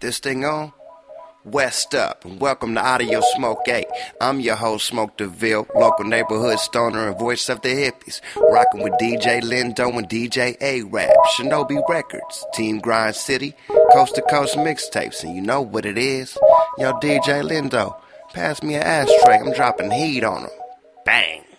This thing on? West up, and welcome to Audio Smoke 8. I'm your host, Smoke DeVille, local neighborhood stoner and voice of the hippies. Rocking with DJ Lindo and DJ Arab, Shinobi Recordz, Team Grind City, Coast to Coast mixtapes, and you know what it is. Yo, DJ Lindo, pass me an ashtray, I'm dropping heat on them. Bang!